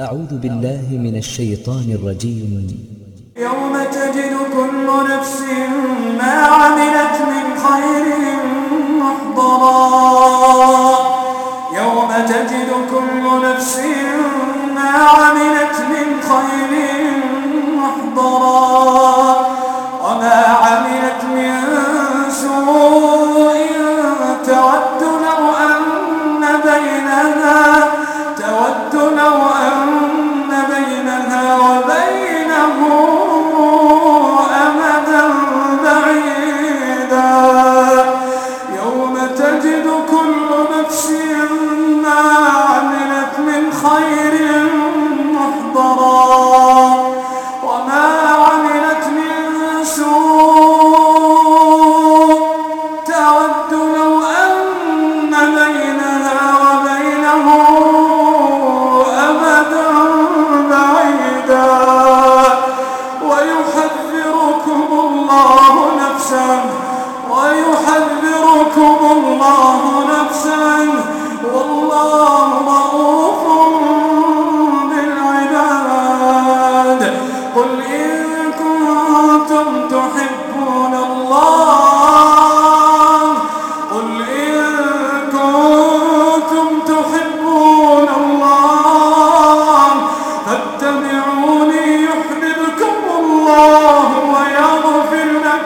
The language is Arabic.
أعوذ بالله من الشيطان الرجيم. يوم تجد تجد كل نفس ما عملت من خير محضرا وما عملت من سوء. تود لو أن بينها وبينه أبدا بعيدا. ويحذركم الله نفسه